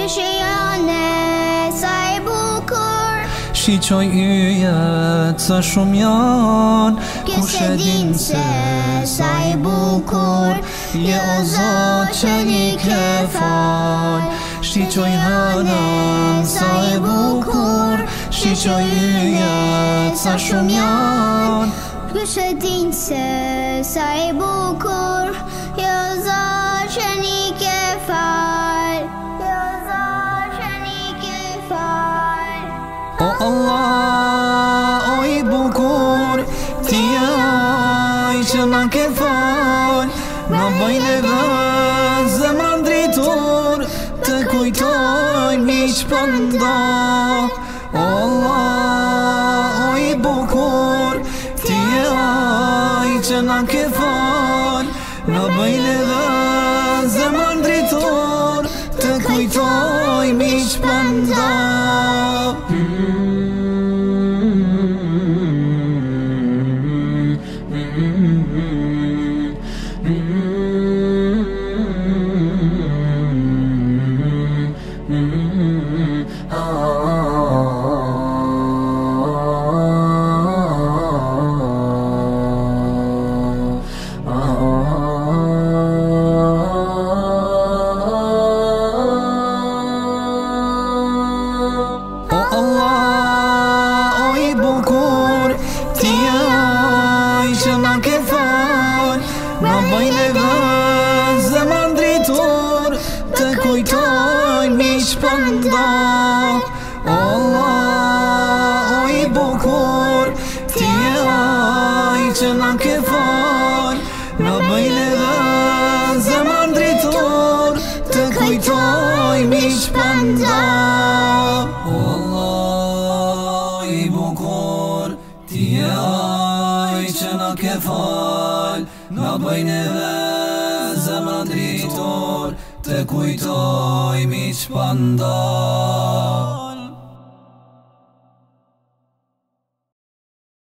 të shëjone sa e bukur Shi u yjet sa shumë janë Kjo se se sa e bukur Je o jo, zot që një ke falë Shi qoj sa e bukur Shi qoj yjet sa shumë janë Kjo se se sa e bukur Allah, o i bukur Ti e oj që në ke fal Në bëjnë e bëzë dhe më ndritur Të kujtoj mi që Allah, o i bukur Ti e oj që në ke fal Në bëjnë e bëzë dhe më ndritur Të kujtoj mi që Mm-hmm. Të kujtoj një shpëndar po Allah oj bukur Ti e oj që në kefar Në bëjnë dhe zemë dritur Të kujtoj një shpëndar po Allah në kefar Në bëjnë dhe zemë në dritur Të kujtoj mi që